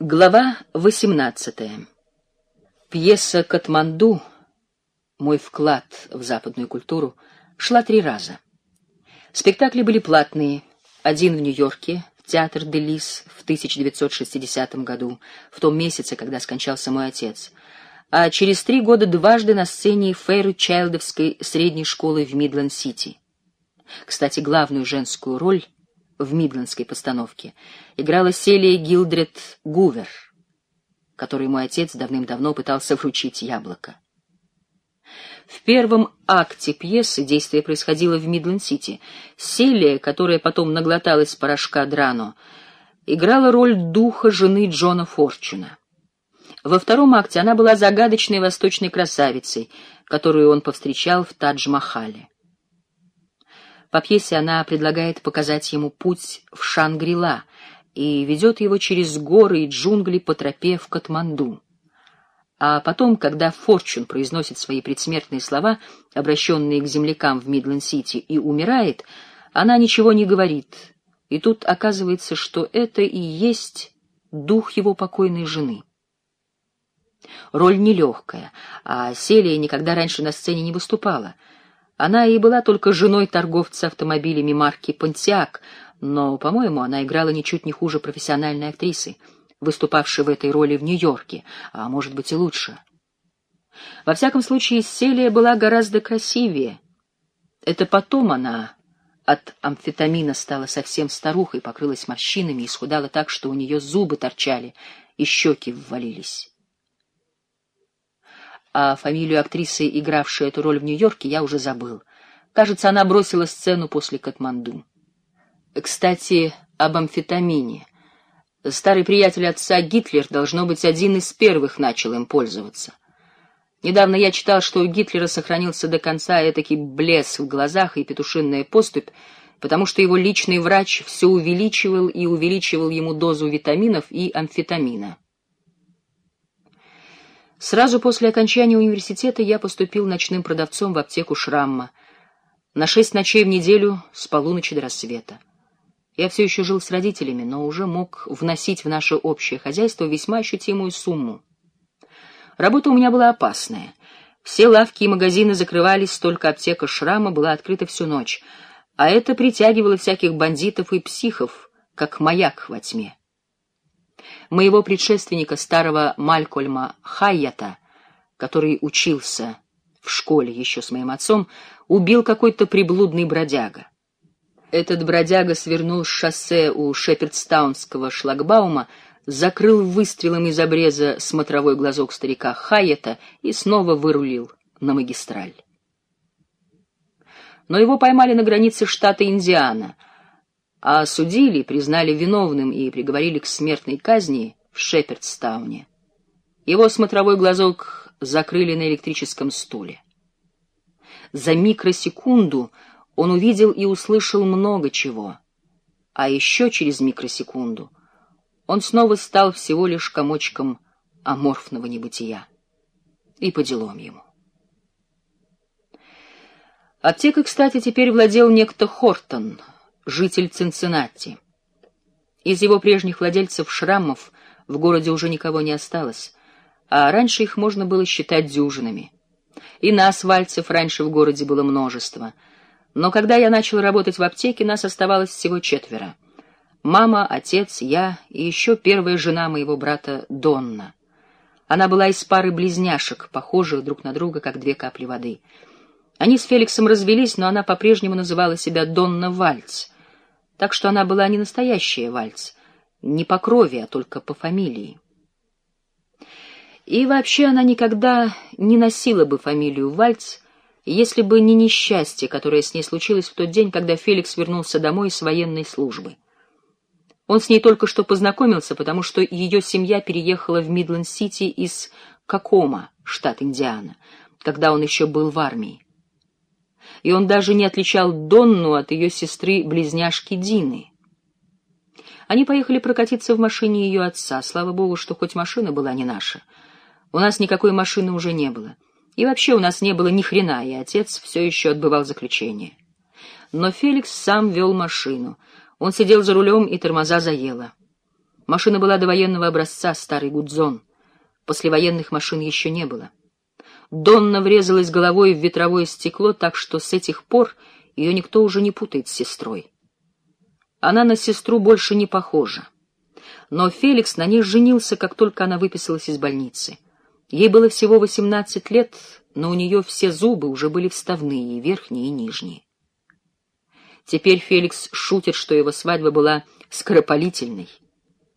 Глава 18. Пьеса «Катманду» мой вклад в западную культуру шла три раза. Спектакли были платные. Один в Нью-Йорке, в театр Делис в 1960 году, в том месяце, когда скончался мой отец, а через три года дважды на сцене Фейрчайлдовской средней школы в Мидленд-Сити. Кстати, главную женскую роль в мидлендской постановке играла Селия Гилдред Гувер, которой мой отец давным-давно пытался вручить яблоко. В первом акте пьесы действие происходило в Мидленд-Сити. Селия, которая потом наглоталась порошка Драно, играла роль духа жены Джона Форчуна. Во втором акте она была загадочной восточной красавицей, которую он повстречал в Тадж-Махале. По пьесе она предлагает показать ему путь в Шангрила и ведет его через горы и джунгли по тропе в Катманду. А потом, когда Форчун произносит свои предсмертные слова, обращенные к землякам в Мидленд-Сити, и умирает, она ничего не говорит. И тут оказывается, что это и есть дух его покойной жены. Роль нелегкая, а Селия никогда раньше на сцене не выступала — она и была только женой торговца автомобилями марки «Понтиак», но, по-моему, она играла ничуть не хуже профессиональной актрисы, выступавшей в этой роли в Нью-Йорке, а может быть и лучше. Во всяком случае, Селия была гораздо красивее. Это потом она от амфетамина стала совсем старухой, покрылась морщинами и схудала так, что у нее зубы торчали и щеки ввалились а фамилию актрисы, игравшей эту роль в Нью-Йорке, я уже забыл. Кажется, она бросила сцену после Катманду. Кстати, об амфетамине. Старый приятель отца Гитлер, должно быть, один из первых начал им пользоваться. Недавно я читал, что у Гитлера сохранился до конца этакий блеск в глазах и петушинная поступь, потому что его личный врач все увеличивал и увеличивал ему дозу витаминов и амфетамина. Сразу после окончания университета я поступил ночным продавцом в аптеку Шрамма на шесть ночей в неделю с полуночи до рассвета. Я все еще жил с родителями, но уже мог вносить в наше общее хозяйство весьма ощутимую сумму. Работа у меня была опасная. Все лавки и магазины закрывались, только аптека Шрама была открыта всю ночь, а это притягивало всяких бандитов и психов, как маяк во тьме моего предшественника, старого Малькольма Хайята, который учился в школе еще с моим отцом, убил какой-то приблудный бродяга. Этот бродяга свернул с шоссе у Шепердстаунского шлагбаума, закрыл выстрелом из обреза смотровой глазок старика Хайета и снова вырулил на магистраль. Но его поймали на границе штата Индиана — а осудили, признали виновным и приговорили к смертной казни в Шепердстауне. Его смотровой глазок закрыли на электрическом стуле. За микросекунду он увидел и услышал много чего, а еще через микросекунду он снова стал всего лишь комочком аморфного небытия. И по делам ему. Аптекой, кстати, теперь владел некто Хортон — житель Цинциннати. Из его прежних владельцев шрамов в городе уже никого не осталось, а раньше их можно было считать дюжинами. И нас, вальцев, раньше в городе было множество. Но когда я начал работать в аптеке, нас оставалось всего четверо. Мама, отец, я и еще первая жена моего брата Донна. Она была из пары близняшек, похожих друг на друга, как две капли воды. Они с Феликсом развелись, но она по-прежнему называла себя Донна Вальц — так что она была не настоящая вальц, не по крови, а только по фамилии. И вообще она никогда не носила бы фамилию Вальц, если бы не несчастье, которое с ней случилось в тот день, когда Феликс вернулся домой с военной службы. Он с ней только что познакомился, потому что ее семья переехала в Мидленд-Сити из Какома, штат Индиана, когда он еще был в армии и он даже не отличал Донну от ее сестры-близняшки Дины. Они поехали прокатиться в машине ее отца. Слава богу, что хоть машина была не наша. У нас никакой машины уже не было. И вообще у нас не было ни хрена, и отец все еще отбывал заключение. Но Феликс сам вел машину. Он сидел за рулем, и тормоза заело. Машина была довоенного образца, старый гудзон. Послевоенных машин еще не было. Донна врезалась головой в ветровое стекло, так что с этих пор ее никто уже не путает с сестрой. Она на сестру больше не похожа. Но Феликс на ней женился, как только она выписалась из больницы. Ей было всего восемнадцать лет, но у нее все зубы уже были вставные, и верхние, и нижние. Теперь Феликс шутит, что его свадьба была скоропалительной.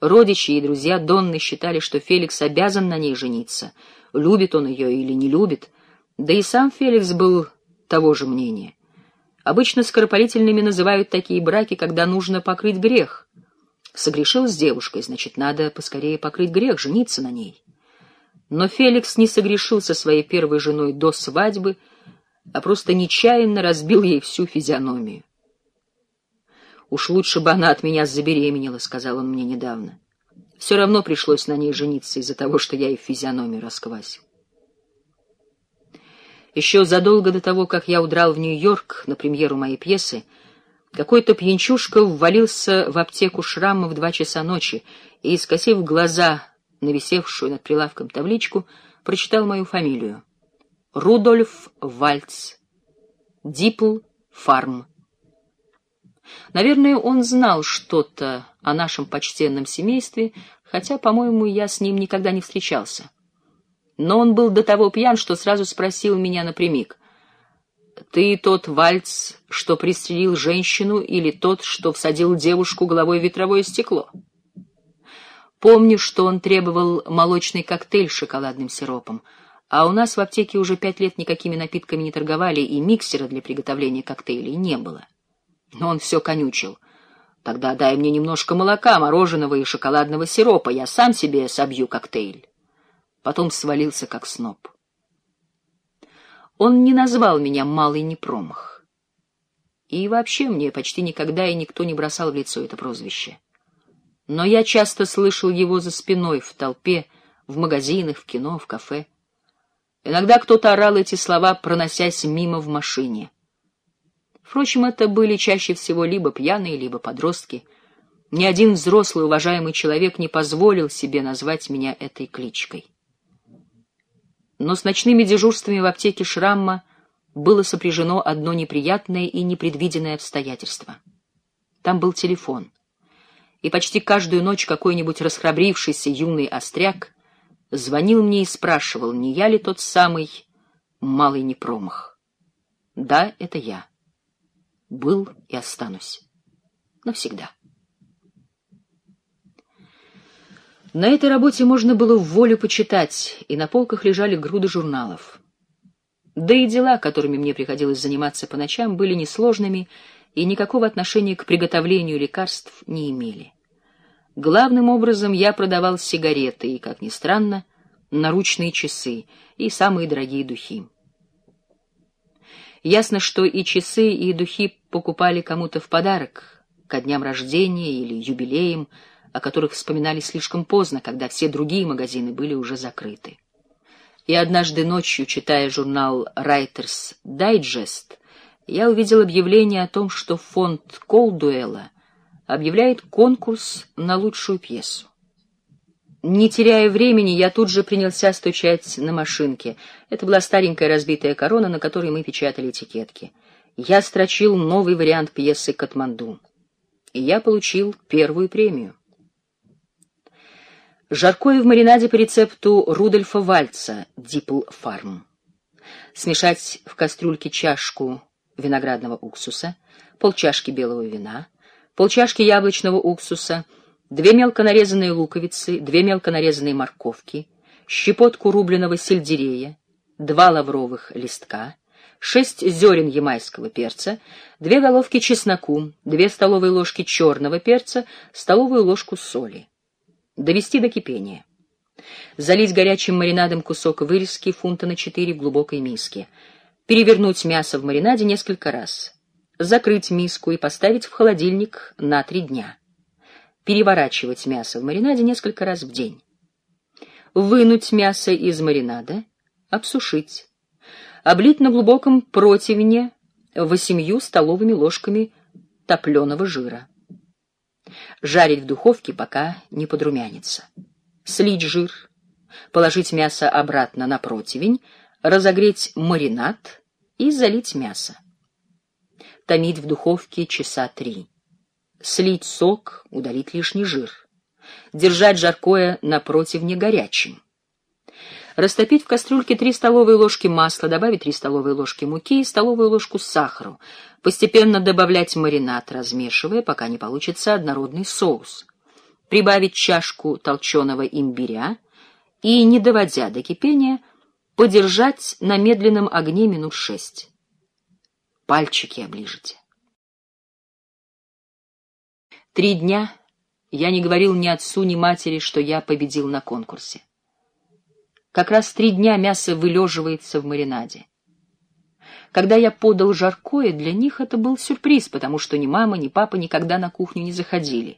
Родичи и друзья Донны считали, что Феликс обязан на ней жениться, любит он ее или не любит, да и сам Феликс был того же мнения. Обычно скоропалительными называют такие браки, когда нужно покрыть грех. Согрешил с девушкой, значит, надо поскорее покрыть грех, жениться на ней. Но Феликс не согрешил со своей первой женой до свадьбы, а просто нечаянно разбил ей всю физиономию. «Уж лучше бы она от меня забеременела», — сказал он мне недавно. «Все равно пришлось на ней жениться из-за того, что я ей физиономию расквасил». Еще задолго до того, как я удрал в Нью-Йорк на премьеру моей пьесы, какой-то пьянчушка ввалился в аптеку Шрамма в два часа ночи и, скосив глаза на висевшую над прилавком табличку, прочитал мою фамилию. Рудольф Вальц. Дипл Фарм. Наверное, он знал что-то о нашем почтенном семействе, хотя, по-моему, я с ним никогда не встречался. Но он был до того пьян, что сразу спросил меня напрямик. «Ты тот вальц, что пристрелил женщину, или тот, что всадил девушку головой в ветровое стекло?» Помню, что он требовал молочный коктейль с шоколадным сиропом, а у нас в аптеке уже пять лет никакими напитками не торговали, и миксера для приготовления коктейлей не было. Но он все конючил. Тогда дай мне немножко молока, мороженого и шоколадного сиропа, я сам себе собью коктейль. Потом свалился, как сноб. Он не назвал меня «малый непромах». И вообще мне почти никогда и никто не бросал в лицо это прозвище. Но я часто слышал его за спиной, в толпе, в магазинах, в кино, в кафе. Иногда кто-то орал эти слова, проносясь мимо в машине. Впрочем, это были чаще всего либо пьяные, либо подростки. Ни один взрослый уважаемый человек не позволил себе назвать меня этой кличкой. Но с ночными дежурствами в аптеке Шрамма было сопряжено одно неприятное и непредвиденное обстоятельство. Там был телефон. И почти каждую ночь какой-нибудь расхрабрившийся юный остряк звонил мне и спрашивал, не я ли тот самый малый непромах. Да, это я был и останусь. Навсегда. На этой работе можно было в волю почитать, и на полках лежали груды журналов. Да и дела, которыми мне приходилось заниматься по ночам, были несложными и никакого отношения к приготовлению лекарств не имели. Главным образом я продавал сигареты и, как ни странно, наручные часы и самые дорогие духи. Ясно, что и часы, и духи покупали кому-то в подарок, ко дням рождения или юбилеям, о которых вспоминали слишком поздно, когда все другие магазины были уже закрыты. И однажды ночью, читая журнал Writers Digest, я увидел объявление о том, что фонд Колдуэлла объявляет конкурс на лучшую пьесу. Не теряя времени, я тут же принялся стучать на машинке. Это была старенькая разбитая корона, на которой мы печатали этикетки. Я строчил новый вариант пьесы «Катманду». И я получил первую премию. Жаркое в маринаде по рецепту Рудольфа Вальца «Дипл Фарм». Смешать в кастрюльке чашку виноградного уксуса, полчашки белого вина, полчашки яблочного уксуса — две мелко нарезанные луковицы, две мелко нарезанные морковки, щепотку рубленого сельдерея, два лавровых листка, шесть зерен ямайского перца, две головки чесноку, две столовые ложки черного перца, столовую ложку соли. Довести до кипения. Залить горячим маринадом кусок вырезки фунта на четыре в глубокой миске. Перевернуть мясо в маринаде несколько раз. Закрыть миску и поставить в холодильник на три дня переворачивать мясо в маринаде несколько раз в день. Вынуть мясо из маринада, обсушить. Облить на глубоком противне восемью столовыми ложками топленого жира. Жарить в духовке, пока не подрумянится. Слить жир, положить мясо обратно на противень, разогреть маринад и залить мясо. Томить в духовке часа три. Слить сок, удалить лишний жир. Держать жаркое на противне горячим. Растопить в кастрюльке 3 столовые ложки масла, добавить 3 столовые ложки муки и столовую ложку сахара. Постепенно добавлять маринад, размешивая, пока не получится однородный соус. Прибавить чашку толченого имбиря и, не доводя до кипения, подержать на медленном огне минут шесть. Пальчики оближите. Три дня я не говорил ни отцу, ни матери, что я победил на конкурсе. Как раз три дня мясо вылеживается в маринаде. Когда я подал жаркое, для них это был сюрприз, потому что ни мама, ни папа никогда на кухню не заходили.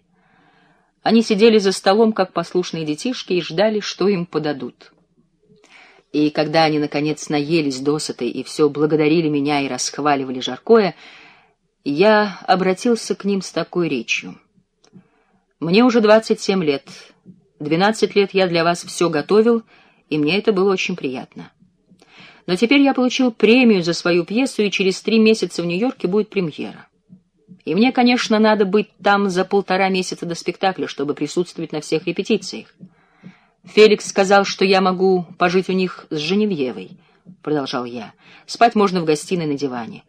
Они сидели за столом, как послушные детишки, и ждали, что им подадут. И когда они, наконец, наелись досытой и все благодарили меня и расхваливали жаркое, я обратился к ним с такой речью. «Мне уже двадцать семь лет. Двенадцать лет я для вас все готовил — и мне это было очень приятно. Но теперь я получил премию за свою пьесу, и через три месяца в Нью-Йорке будет премьера. И мне, конечно, надо быть там за полтора месяца до спектакля, чтобы присутствовать на всех репетициях. Феликс сказал, что я могу пожить у них с Женевьевой, — продолжал я. Спать можно в гостиной на диване.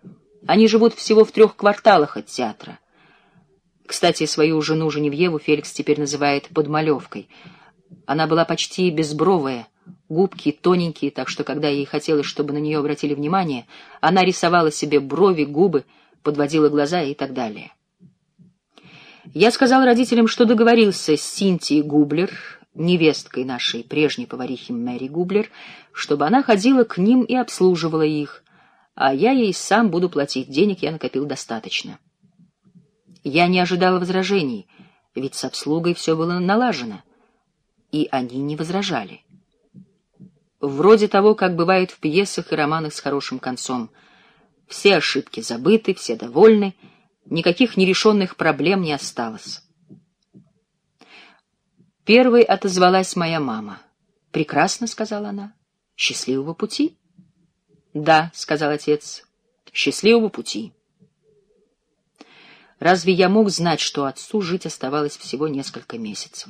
Они живут всего в трех кварталах от театра. Кстати, свою жену Женевьеву Феликс теперь называет подмалевкой. Она была почти безбровая, губки тоненькие, так что, когда ей хотелось, чтобы на нее обратили внимание, она рисовала себе брови, губы, подводила глаза и так далее. Я сказал родителям, что договорился с Синтией Гублер, невесткой нашей прежней поварихи Мэри Гублер, чтобы она ходила к ним и обслуживала их, а я ей сам буду платить, денег я накопил достаточно. Я не ожидал возражений, ведь с обслугой все было налажено, и они не возражали вроде того, как бывает в пьесах и романах с хорошим концом. Все ошибки забыты, все довольны, никаких нерешенных проблем не осталось. Первой отозвалась моя мама. «Прекрасно», — сказала она. «Счастливого пути?» «Да», — сказал отец, — «счастливого пути». Разве я мог знать, что отцу жить оставалось всего несколько месяцев?